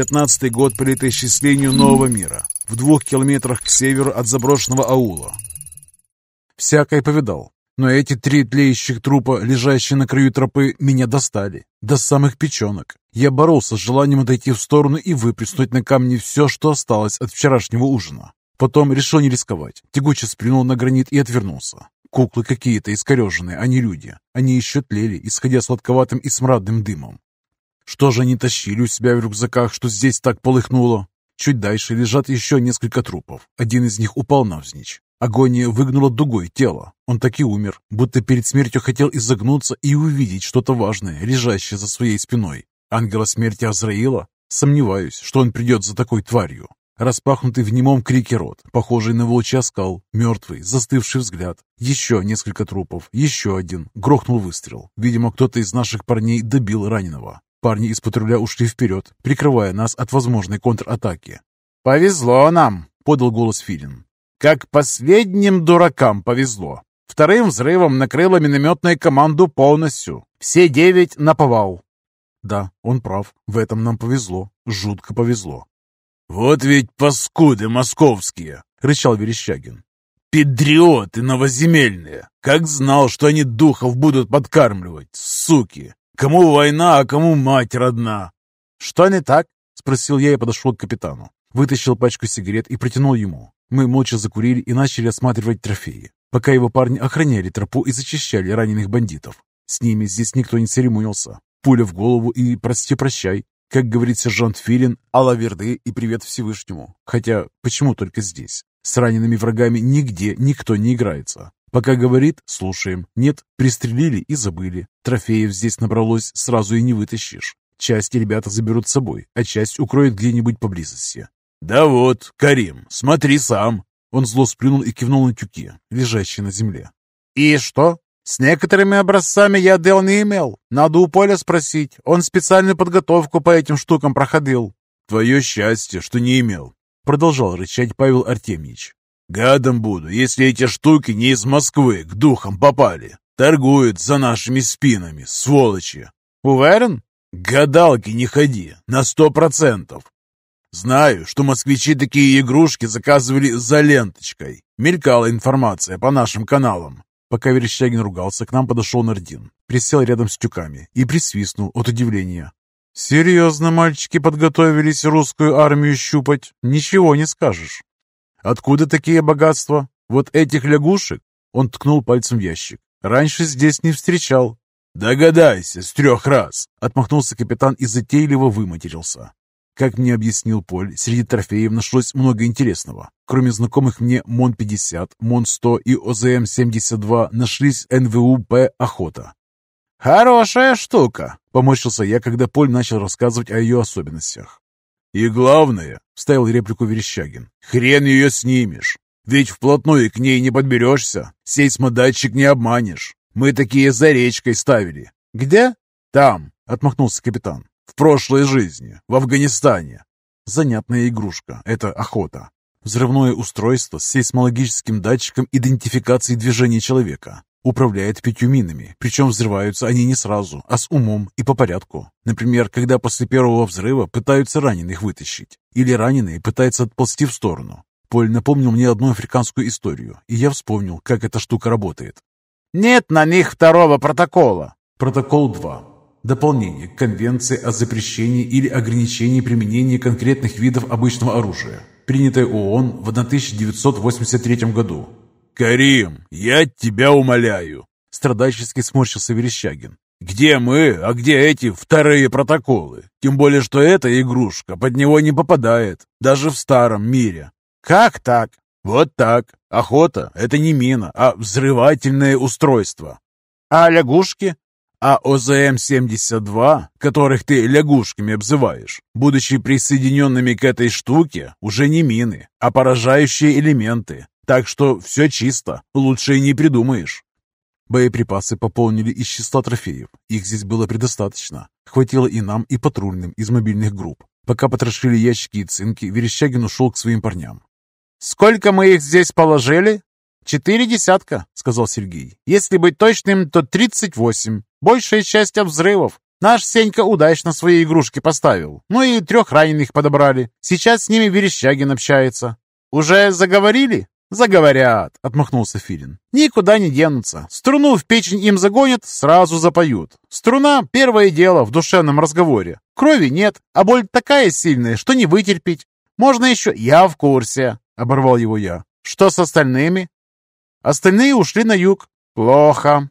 Пятнадцатый год по летоисчислению нового мира. В двух километрах к северу от заброшенного аула. Всякое повидал. Но эти три тлеющих трупа, лежащие на краю тропы, меня достали. До самых печенок. Я боролся с желанием отойти в сторону и выплеснуть на камни все, что осталось от вчерашнего ужина. Потом решил не рисковать. Тягуче сплюнул на гранит и отвернулся. Куклы какие-то искореженные, а не люди. Они еще тлели, исходя сладковатым и смрадным дымом. Что же они тащили у себя в рюкзаках, что здесь так полыхнуло? Чуть дальше лежат еще несколько трупов. Один из них упал навзничь. Агония выгнула дугой тело. Он так и умер, будто перед смертью хотел изогнуться и увидеть что-то важное, лежащее за своей спиной. Ангела смерти Азраила? Сомневаюсь, что он придет за такой тварью. Распахнутый в немом крике рот, похожий на волчий оскал, мертвый, застывший взгляд. Еще несколько трупов, еще один. Грохнул выстрел. Видимо, кто-то из наших парней добил раненого. Парни из патруля ушли вперед, прикрывая нас от возможной контратаки. «Повезло нам!» — подал голос Филин. «Как последним дуракам повезло. Вторым взрывом накрыло минометную команду полностью. Все девять наповал». Да, он прав. В этом нам повезло. Жутко повезло. «Вот ведь паскуды московские!» — рычал Верещагин. «Педриоты новоземельные! Как знал, что они духов будут подкармливать, суки! Кому война, а кому мать родна?» «Что не так?» — спросил я и подошел к капитану. Вытащил пачку сигарет и протянул ему. Мы молча закурили и начали осматривать трофеи, пока его парни охраняли тропу и зачищали раненых бандитов. С ними здесь никто не церемонился. Пуля в голову и прости-прощай. Как говорит сержант Филин, алаверды и привет Всевышнему. Хотя, почему только здесь? С ранеными врагами нигде никто не играется. Пока говорит, слушаем. Нет, пристрелили и забыли. Трофеев здесь набралось, сразу и не вытащишь. Часть ребята заберут с собой, а часть укроют где-нибудь поблизости. «Да вот, Карим, смотри сам!» Он зло сплюнул и кивнул на тюки, лежащие на земле. «И что? С некоторыми образцами я дел не имел. Надо у Поля спросить. Он специальную подготовку по этим штукам проходил». «Твое счастье, что не имел», — продолжал рычать Павел Артемьевич. «Гадом буду, если эти штуки не из Москвы к духам попали. Торгуют за нашими спинами, сволочи». «Уверен?» «Гадалки не ходи, на сто процентов. Знаю, что москвичи такие игрушки заказывали за ленточкой. Мелькала информация по нашим каналам. Пока Верещагин ругался, к нам подошел Нардин, присел рядом с тюками и присвистнул от удивления. «Серьезно мальчики подготовились русскую армию щупать? Ничего не скажешь. Откуда такие богатства? Вот этих лягушек?» Он ткнул пальцем в ящик. «Раньше здесь не встречал». «Догадайся, с трех раз!» Отмахнулся капитан и затейливо выматерился. Как мне объяснил Поль, среди трофеев нашлось много интересного. Кроме знакомых мне МОН-50, МОН-100 и ОЗМ-72 нашлись НВУ-П «Охота». «Хорошая штука», — поморщился я, когда Поль начал рассказывать о ее особенностях. «И главное», — вставил реплику Верещагин, — «хрен ее снимешь. Ведь вплотную к ней не подберешься, сейсмодатчик не обманешь. Мы такие за речкой ставили». «Где?» «Там», — отмахнулся капитан. В прошлой жизни, в Афганистане. Занятная игрушка. Это охота. Взрывное устройство с сейсмологическим датчиком идентификации движения человека. Управляет пятью минами, причем взрываются они не сразу, а с умом и по порядку. Например, когда после первого взрыва пытаются раненых вытащить, или раненые пытаются отползти в сторону. Поль напомнил мне одну африканскую историю, и я вспомнил, как эта штука работает. «Нет на них второго протокола». Протокол 2. Дополнение к Конвенции о запрещении или ограничении применения конкретных видов обычного оружия, принятое ООН в 1983 году. «Карим, я тебя умоляю!» Страдальчески сморщился Верещагин. «Где мы, а где эти вторые протоколы? Тем более, что эта игрушка под него не попадает, даже в старом мире». «Как так?» «Вот так. Охота — это не мина, а взрывательное устройство». «А лягушки?» А ОЗМ-72, которых ты лягушками обзываешь, будучи присоединенными к этой штуке, уже не мины, а поражающие элементы. Так что все чисто, лучше и не придумаешь. Боеприпасы пополнили из числа трофеев. Их здесь было предостаточно. Хватило и нам, и патрульным из мобильных групп. Пока потрошили ящики и цинки, Верещагин ушел к своим парням. «Сколько мы их здесь положили?» «Четыре десятка», — сказал Сергей. «Если быть точным, то тридцать восемь. Большая часть от взрывов. Наш Сенька удачно свои игрушки поставил. Ну и трех раненых подобрали. Сейчас с ними Верещагин общается. Уже заговорили? «Заговорят», — отмахнулся Филин. «Никуда не денутся. Струну в печень им загонят, сразу запоют. Струна — первое дело в душевном разговоре. Крови нет, а боль такая сильная, что не вытерпеть. Можно еще...» «Я в курсе», — оборвал его я. «Что с остальными?» «Остальные ушли на юг». «Плохо».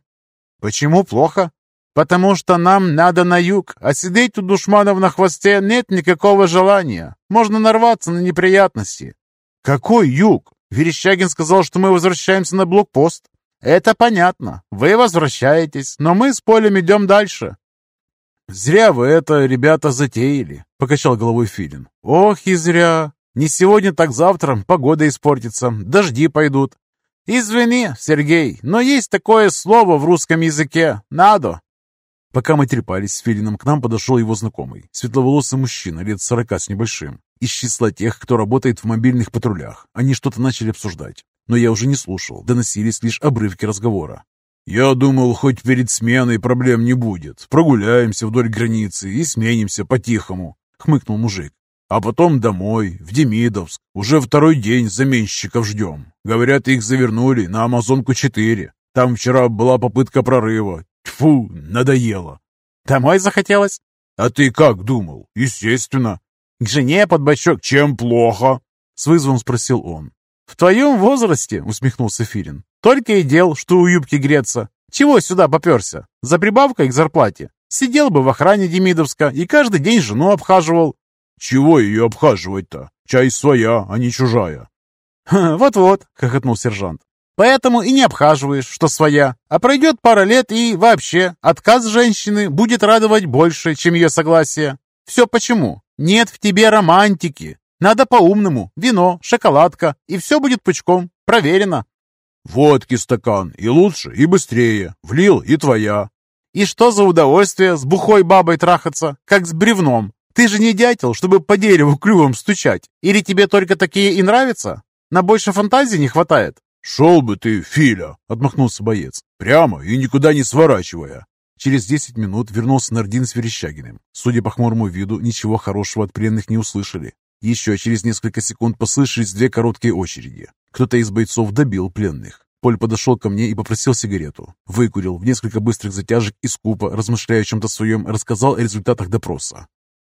«Почему плохо?» «Потому что нам надо на юг, а сидеть у душманов на хвосте нет никакого желания. Можно нарваться на неприятности». «Какой юг?» Верещагин сказал, что мы возвращаемся на блокпост. Это понятно. Вы возвращаетесь, но мы с Полем идем дальше. Зря вы это, ребята, затеяли, покачал головой Филин. Ох и зря. Не сегодня, так завтра погода испортится, дожди пойдут. Извини, Сергей, но есть такое слово в русском языке. Надо. Пока мы трепались с Филином, к нам подошел его знакомый, светловолосый мужчина, лет сорока с небольшим из числа тех, кто работает в мобильных патрулях. Они что-то начали обсуждать, но я уже не слушал, доносились лишь обрывки разговора. «Я думал, хоть перед сменой проблем не будет. Прогуляемся вдоль границы и сменимся по-тихому», — хмыкнул мужик. «А потом домой, в Демидовск. Уже второй день заменщиков ждем. Говорят, их завернули на Амазонку-4. Там вчера была попытка прорыва. Тьфу, надоело». «Домой захотелось?» «А ты как думал? Естественно. К жене под бочок. Чем плохо? С вызовом спросил он. В твоем возрасте, усмехнулся Филин. Только и дел, что у юбки греться. Чего сюда поперся? За прибавкой к зарплате. Сидел бы в охране Демидовска и каждый день жену обхаживал. Чего ее обхаживать-то? Чай своя, а не чужая. «Вот-вот», — хохотнул сержант. «Поэтому и не обхаживаешь, что своя. А пройдет пара лет и вообще отказ женщины будет радовать больше, чем ее согласие. Все почему? Нет в тебе романтики. Надо по-умному. Вино, шоколадка, и все будет пучком. Проверено. Водки стакан, и лучше, и быстрее. Влил, и твоя. И что за удовольствие с бухой бабой трахаться, как с бревном? Ты же не дятел, чтобы по дереву клювом стучать. Или тебе только такие и нравятся? На больше фантазии не хватает. «Шел бы ты, Филя!» — отмахнулся боец. «Прямо и никуда не сворачивая. Через десять минут вернулся Нардин с Верещагиным. Судя по хмурому виду, ничего хорошего от пленных не услышали. Еще через несколько секунд послышались две короткие очереди. Кто-то из бойцов добил пленных. Поль подошел ко мне и попросил сигарету. Выкурил в несколько быстрых затяжек и скупо, размышляя о чем-то своем, рассказал о результатах допроса.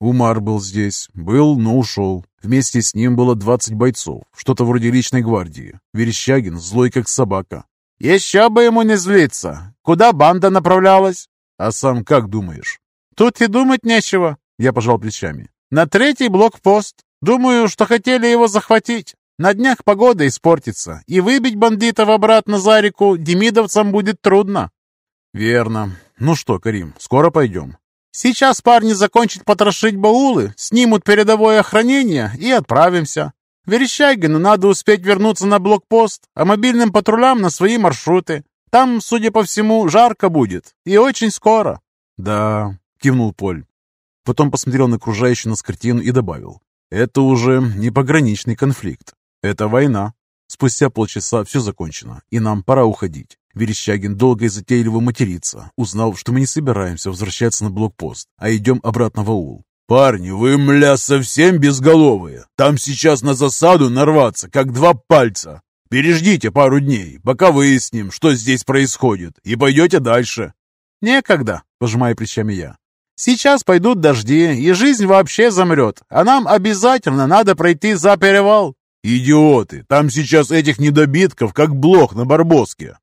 Умар был здесь. Был, но ушел. Вместе с ним было двадцать бойцов, что-то вроде личной гвардии. Верещагин злой как собака. «Еще бы ему не злиться! Куда банда направлялась?» «А сам как думаешь?» «Тут и думать нечего», — я пожал плечами. «На третий блокпост. Думаю, что хотели его захватить. На днях погода испортится, и выбить бандитов обратно за реку демидовцам будет трудно». «Верно. Ну что, Карим, скоро пойдем?» «Сейчас парни закончат потрошить баулы, снимут передовое охранение и отправимся. Верещагину надо успеть вернуться на блокпост, а мобильным патрулям на свои маршруты. Там, судя по всему, жарко будет. И очень скоро. Да, кивнул Поль. Потом посмотрел на окружающую нас картину и добавил. Это уже не пограничный конфликт. Это война. Спустя полчаса все закончено, и нам пора уходить. Верещагин долго и затейливо матерится, узнав, что мы не собираемся возвращаться на блокпост, а идем обратно в аул. «Парни, вы, мля, совсем безголовые. Там сейчас на засаду нарваться, как два пальца. Переждите пару дней, пока выясним, что здесь происходит, и пойдете дальше». «Некогда», — пожимая плечами я. «Сейчас пойдут дожди, и жизнь вообще замрет, а нам обязательно надо пройти за перевал». «Идиоты! Там сейчас этих недобитков, как блох на Барбоске!»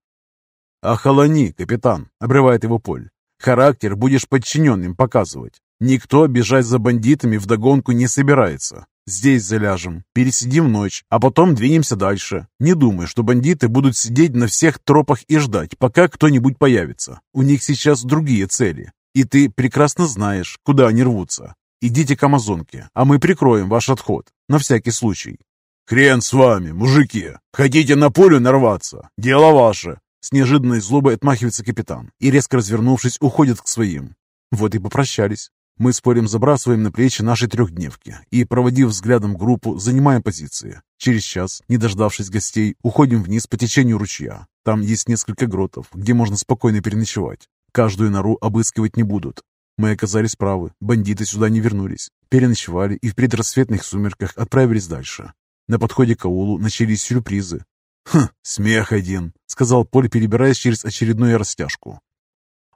«Охолони, капитан!» — обрывает его Поль. «Характер будешь подчиненным показывать. Никто бежать за бандитами вдогонку не собирается. Здесь заляжем, пересидим ночь, а потом двинемся дальше. Не думай, что бандиты будут сидеть на всех тропах и ждать, пока кто-нибудь появится. У них сейчас другие цели. И ты прекрасно знаешь, куда они рвутся. Идите к Амазонке, а мы прикроем ваш отход. На всякий случай. Хрен с вами, мужики. Хотите на поле нарваться? Дело ваше. С неожиданной злобой отмахивается капитан и, резко развернувшись, уходит к своим. Вот и попрощались. Мы спорим забрасываем на плечи наши трехдневки и, проводив взглядом группу, занимаем позиции. Через час, не дождавшись гостей, уходим вниз по течению ручья. Там есть несколько гротов, где можно спокойно переночевать. Каждую нору обыскивать не будут. Мы оказались правы, бандиты сюда не вернулись. Переночевали и в предрассветных сумерках отправились дальше. На подходе к аулу начались сюрпризы. «Хм, смех один», — сказал Поль, перебираясь через очередную растяжку.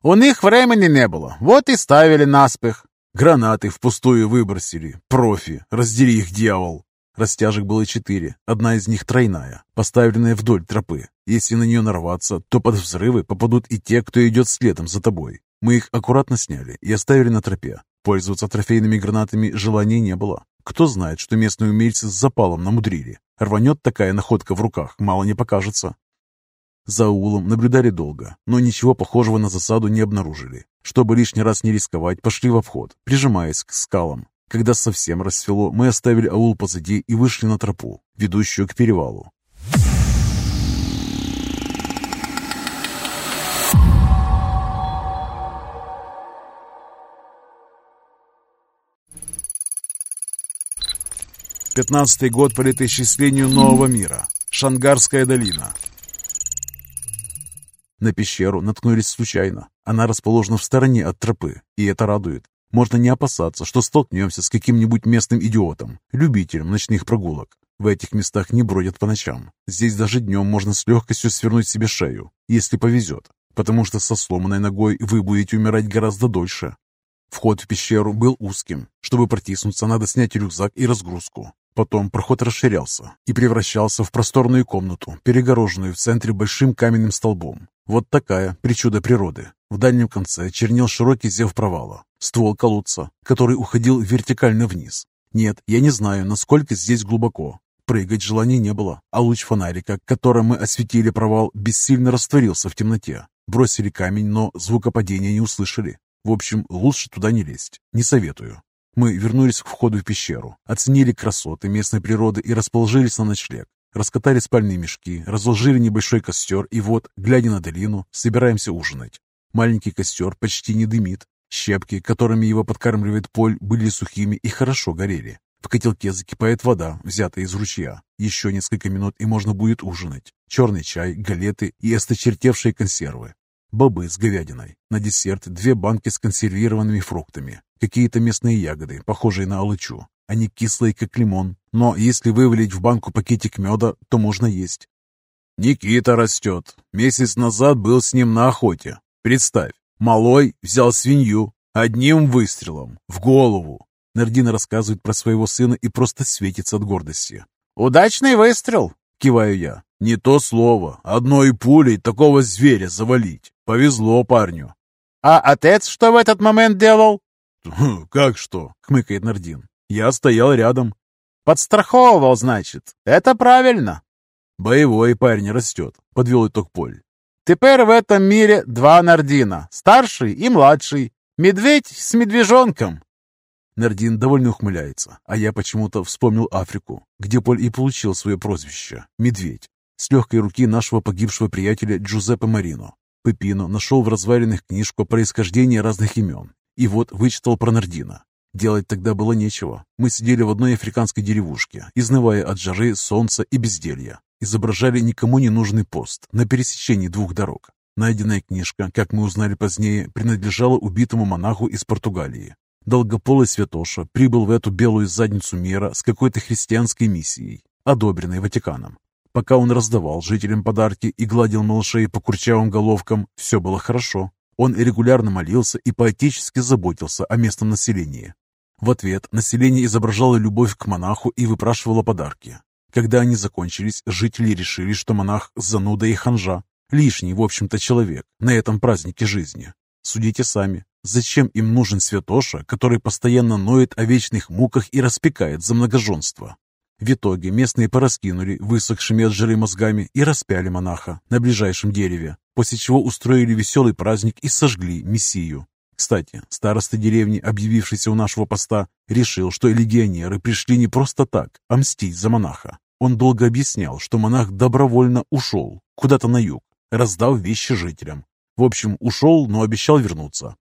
«У них времени не было, вот и ставили наспех». «Гранаты впустую выбросили. Профи, раздели их, дьявол!» Растяжек было четыре, одна из них тройная, поставленная вдоль тропы. Если на нее нарваться, то под взрывы попадут и те, кто идет следом за тобой. Мы их аккуратно сняли и оставили на тропе. Пользоваться трофейными гранатами желания не было. Кто знает, что местные умельцы с запалом намудрили. Рванет такая находка в руках, мало не покажется. За аулом наблюдали долго, но ничего похожего на засаду не обнаружили. Чтобы лишний раз не рисковать, пошли в обход, прижимаясь к скалам. Когда совсем рассвело, мы оставили аул позади и вышли на тропу, ведущую к перевалу. Пятнадцатый год по летоисчислению нового мира. Шангарская долина. На пещеру наткнулись случайно. Она расположена в стороне от тропы, и это радует. Можно не опасаться, что столкнемся с каким-нибудь местным идиотом, любителем ночных прогулок. В этих местах не бродят по ночам. Здесь даже днем можно с легкостью свернуть себе шею, если повезет, потому что со сломанной ногой вы будете умирать гораздо дольше. Вход в пещеру был узким. Чтобы протиснуться, надо снять рюкзак и разгрузку. Потом проход расширялся и превращался в просторную комнату, перегороженную в центре большим каменным столбом. Вот такая причуда природы. В дальнем конце чернел широкий зев провала, ствол колодца, который уходил вертикально вниз. Нет, я не знаю, насколько здесь глубоко. Прыгать желания не было, а луч фонарика, которым мы осветили провал, бессильно растворился в темноте. Бросили камень, но звука падения не услышали. В общем, лучше туда не лезть. Не советую. Мы вернулись к входу в пещеру, оценили красоты местной природы и расположились на ночлег. Раскатали спальные мешки, разложили небольшой костер, и вот, глядя на долину, собираемся ужинать. Маленький костер почти не дымит. Щепки, которыми его подкармливает Поль, были сухими и хорошо горели. В котелке закипает вода, взятая из ручья. Еще несколько минут, и можно будет ужинать. Черный чай, галеты и осточертевшие консервы. Бобы с говядиной. На десерт две банки с консервированными фруктами. Какие-то местные ягоды, похожие на алычу. Они кислые, как лимон, но если вывалить в банку пакетик меда, то можно есть. Никита растет. Месяц назад был с ним на охоте. Представь, малой взял свинью одним выстрелом в голову. Нардина рассказывает про своего сына и просто светится от гордости. «Удачный выстрел!» — киваю я. «Не то слово. Одной пулей такого зверя завалить. Повезло парню». «А отец что в этот момент делал?» «Как что?» — хмыкает Нардин. Я стоял рядом. Подстраховывал, значит. Это правильно. Боевой парень растет, подвел итог Поль. Теперь в этом мире два Нардина, старший и младший. Медведь с медвежонком. Нардин довольно ухмыляется, а я почему-то вспомнил Африку, где Поль и получил свое прозвище – Медведь, с легкой руки нашего погибшего приятеля Джузеппе Марино. Пепино нашел в развалинах книжку о происхождении разных имен, и вот вычитал про Нардина. Делать тогда было нечего. Мы сидели в одной африканской деревушке, изнывая от жары, солнца и безделья. Изображали никому не нужный пост на пересечении двух дорог. Найденная книжка, как мы узнали позднее, принадлежала убитому монаху из Португалии. Долгополый святоша прибыл в эту белую задницу мира с какой-то христианской миссией, одобренной Ватиканом. Пока он раздавал жителям подарки и гладил малышей по курчавым головкам, все было хорошо. Он регулярно молился и поэтически заботился о местном населении. В ответ население изображало любовь к монаху и выпрашивало подарки. Когда они закончились, жители решили, что монах – зануда и ханжа, лишний, в общем-то, человек на этом празднике жизни. Судите сами, зачем им нужен святоша, который постоянно ноет о вечных муках и распекает за многоженство? В итоге местные пораскинули высохшими от жары мозгами и распяли монаха на ближайшем дереве, после чего устроили веселый праздник и сожгли мессию. Кстати, староста деревни, объявившийся у нашего поста, решил, что легионеры пришли не просто так, а мстить за монаха. Он долго объяснял, что монах добровольно ушел куда-то на юг, раздав вещи жителям. В общем, ушел, но обещал вернуться.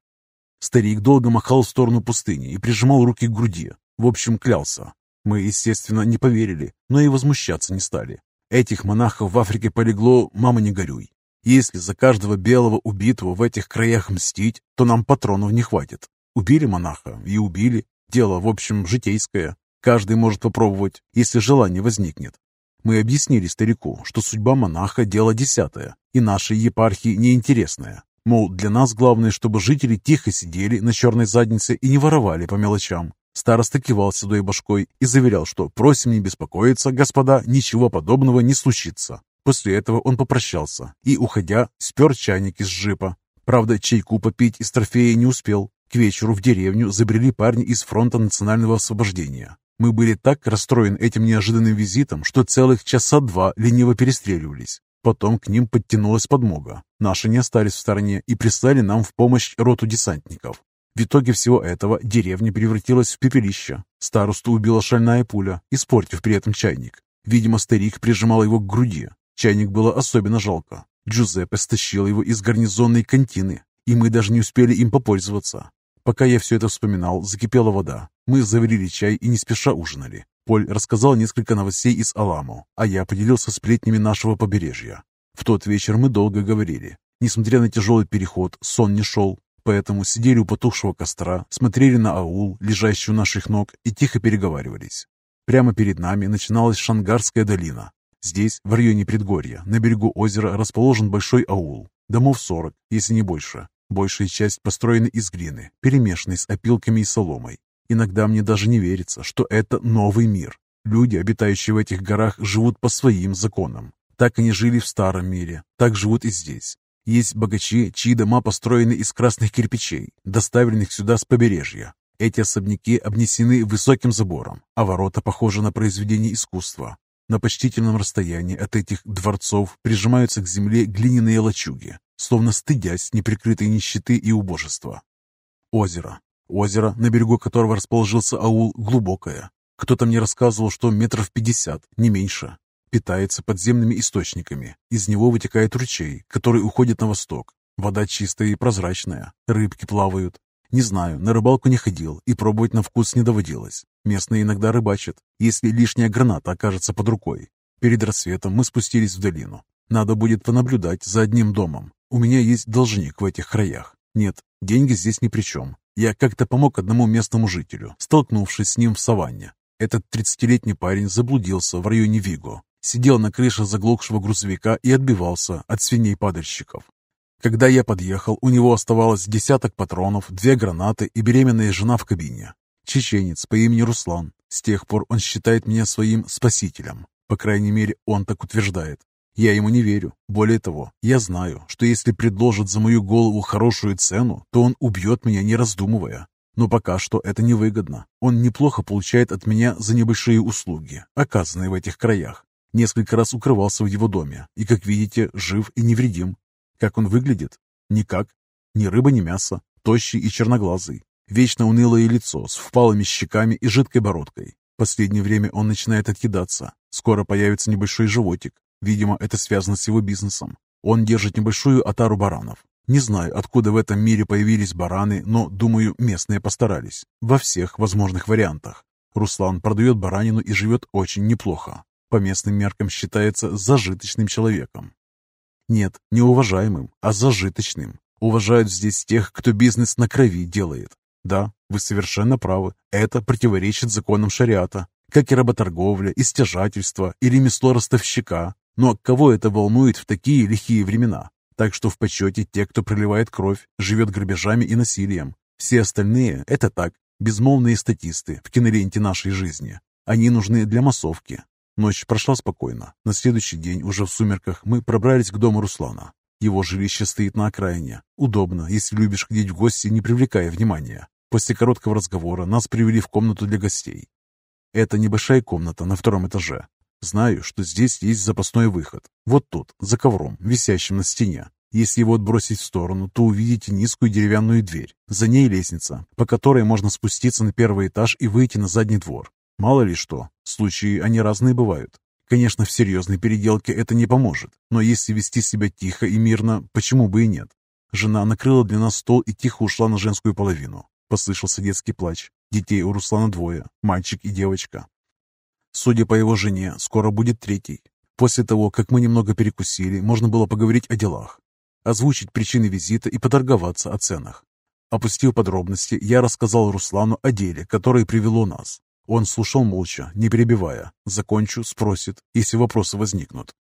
Старик долго махал в сторону пустыни и прижимал руки к груди. В общем, клялся. Мы, естественно, не поверили, но и возмущаться не стали. Этих монахов в Африке полегло, мама не горюй. Если за каждого белого убитого в этих краях мстить, то нам патронов не хватит. Убили монаха и убили. Дело, в общем, житейское. Каждый может попробовать, если желание возникнет. Мы объяснили старику, что судьба монаха – дело десятое, и нашей епархии неинтересная. Мол, для нас главное, чтобы жители тихо сидели на черной заднице и не воровали по мелочам. Староста кивал седой башкой и заверял, что «просим не беспокоиться, господа, ничего подобного не случится». После этого он попрощался и, уходя, спер чайник из джипа. Правда, чайку попить из трофея не успел. К вечеру в деревню забрели парни из фронта национального освобождения. Мы были так расстроены этим неожиданным визитом, что целых часа два лениво перестреливались. Потом к ним подтянулась подмога. Наши не остались в стороне и прислали нам в помощь роту десантников. В итоге всего этого деревня превратилась в пепелище. Старосту убила шальная пуля, испортив при этом чайник. Видимо, старик прижимал его к груди. Чайник было особенно жалко. Джузеппе стащил его из гарнизонной контины, и мы даже не успели им попользоваться. Пока я все это вспоминал, закипела вода. Мы заварили чай и не спеша ужинали. Поль рассказал несколько новостей из Аламу, а я поделился сплетнями нашего побережья. В тот вечер мы долго говорили. Несмотря на тяжелый переход, сон не шел, поэтому сидели у потухшего костра, смотрели на аул, лежащий у наших ног, и тихо переговаривались. Прямо перед нами начиналась Шангарская долина. Здесь, в районе предгорья, на берегу озера расположен большой аул. Домов 40, если не больше. Большая часть построена из глины, перемешанной с опилками и соломой. Иногда мне даже не верится, что это новый мир. Люди, обитающие в этих горах, живут по своим законам. Так они жили в старом мире, так живут и здесь. Есть богачи, чьи дома построены из красных кирпичей, доставленных сюда с побережья. Эти особняки обнесены высоким забором, а ворота похожи на произведение искусства. На почтительном расстоянии от этих дворцов прижимаются к земле глиняные лачуги, словно стыдясь неприкрытой нищеты и убожества. Озеро. Озеро, на берегу которого расположился аул, глубокое. Кто-то мне рассказывал, что метров пятьдесят, не меньше. Питается подземными источниками. Из него вытекает ручей, который уходит на восток. Вода чистая и прозрачная. Рыбки плавают. Не знаю, на рыбалку не ходил и пробовать на вкус не доводилось. Местные иногда рыбачат, если лишняя граната окажется под рукой. Перед рассветом мы спустились в долину. Надо будет понаблюдать за одним домом. У меня есть должник в этих краях. Нет, деньги здесь ни при чем. Я как-то помог одному местному жителю, столкнувшись с ним в саванне. Этот 30-летний парень заблудился в районе Виго, сидел на крыше заглохшего грузовика и отбивался от свиней-падальщиков. Когда я подъехал, у него оставалось десяток патронов, две гранаты и беременная жена в кабине. Чеченец по имени Руслан. С тех пор он считает меня своим спасителем. По крайней мере, он так утверждает. Я ему не верю. Более того, я знаю, что если предложит за мою голову хорошую цену, то он убьет меня, не раздумывая. Но пока что это невыгодно. Он неплохо получает от меня за небольшие услуги, оказанные в этих краях. Несколько раз укрывался в его доме, и, как видите, жив и невредим. Как он выглядит? Никак. Ни рыба, ни мясо. Тощий и черноглазый. Вечно унылое лицо с впалыми щеками и жидкой бородкой. Последнее время он начинает откидаться. Скоро появится небольшой животик, Видимо, это связано с его бизнесом. Он держит небольшую отару баранов. Не знаю, откуда в этом мире появились бараны, но, думаю, местные постарались. Во всех возможных вариантах. Руслан продает баранину и живет очень неплохо. По местным меркам считается зажиточным человеком. Нет, не уважаемым, а зажиточным. Уважают здесь тех, кто бизнес на крови делает. Да, вы совершенно правы, это противоречит законам шариата, как и работорговля, и стяжательство, и ремесло ростовщика, но кого это волнует в такие лихие времена? Так что в почете те, кто проливает кровь, живет грабежами и насилием. Все остальные – это так, безмолвные статисты в киноленте нашей жизни. Они нужны для массовки. Ночь прошла спокойно. На следующий день, уже в сумерках, мы пробрались к дому Руслана. Его жилище стоит на окраине. Удобно, если любишь ходить в гости, не привлекая внимания. После короткого разговора нас привели в комнату для гостей. Это небольшая комната на втором этаже. Знаю, что здесь есть запасной выход. Вот тут, за ковром, висящим на стене. Если его отбросить в сторону, то увидите низкую деревянную дверь. За ней лестница, по которой можно спуститься на первый этаж и выйти на задний двор. Мало ли что, случаи они разные бывают. Конечно, в серьезной переделке это не поможет, но если вести себя тихо и мирно, почему бы и нет? Жена накрыла для нас стол и тихо ушла на женскую половину. Послышался детский плач. Детей у Руслана двое, мальчик и девочка. Судя по его жене, скоро будет третий. После того, как мы немного перекусили, можно было поговорить о делах, озвучить причины визита и поторговаться о ценах. Опустив подробности, я рассказал Руслану о деле, которое привело нас. Он слушал молча, не перебивая. Закончу, спросит, если вопросы возникнут.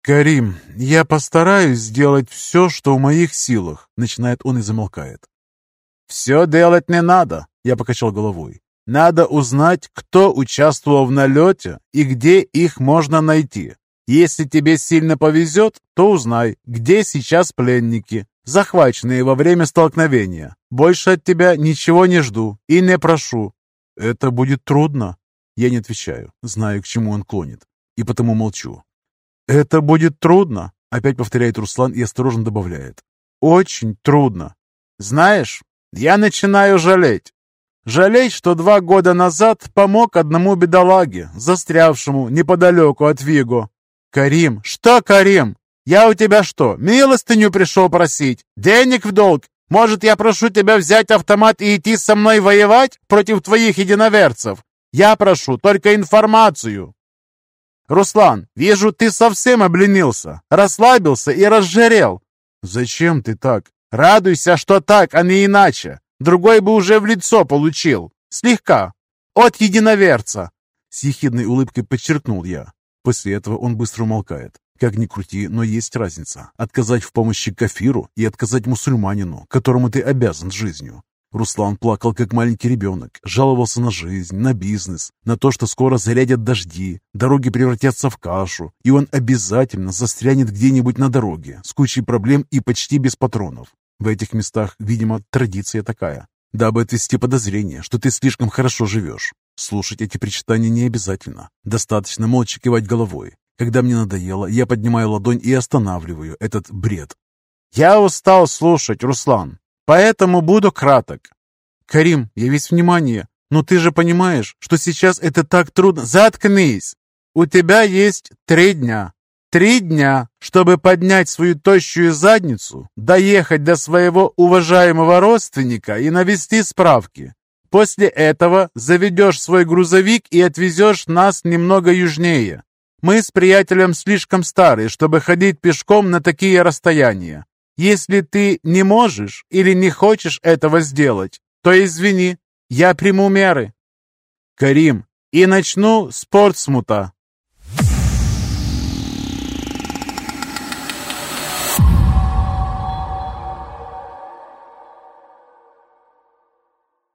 «Карим, я постараюсь сделать все, что в моих силах», — начинает он и замолкает. «Все делать не надо», — я покачал головой. «Надо узнать, кто участвовал в налете и где их можно найти. Если тебе сильно повезет, то узнай, где сейчас пленники, захваченные во время столкновения. Больше от тебя ничего не жду и не прошу». «Это будет трудно?» Я не отвечаю, знаю, к чему он клонит, и потому молчу. «Это будет трудно», — опять повторяет Руслан и осторожно добавляет. «Очень трудно. Знаешь, я начинаю жалеть. Жалеть, что два года назад помог одному бедолаге, застрявшему неподалеку от Виго. Карим, что, Карим? Я у тебя что, милостыню пришел просить? Денег в долг? Может, я прошу тебя взять автомат и идти со мной воевать против твоих единоверцев? Я прошу только информацию. «Руслан, вижу, ты совсем обленился, расслабился и разжирел». «Зачем ты так?» «Радуйся, что так, а не иначе. Другой бы уже в лицо получил. Слегка. От единоверца». С ехидной улыбкой подчеркнул я. После этого он быстро умолкает. Как ни крути, но есть разница. Отказать в помощи кафиру и отказать мусульманину, которому ты обязан жизнью. Руслан плакал, как маленький ребенок, жаловался на жизнь, на бизнес, на то, что скоро зарядят дожди, дороги превратятся в кашу, и он обязательно застрянет где-нибудь на дороге с кучей проблем и почти без патронов. В этих местах, видимо, традиция такая, дабы отвести подозрение, что ты слишком хорошо живешь. Слушать эти причитания не обязательно, достаточно молча кивать головой. Когда мне надоело, я поднимаю ладонь и останавливаю этот бред. «Я устал слушать, Руслан. Поэтому буду краток. Карим, я весь внимание, но ты же понимаешь, что сейчас это так трудно. Заткнись! У тебя есть три дня. Три дня, чтобы поднять свою тощую задницу, доехать до своего уважаемого родственника и навести справки. После этого заведешь свой грузовик и отвезешь нас немного южнее. Мы с приятелем слишком старые, чтобы ходить пешком на такие расстояния. Если ты не можешь или не хочешь этого сделать, то извини, я приму меры. Карим, и начну с Портсмута.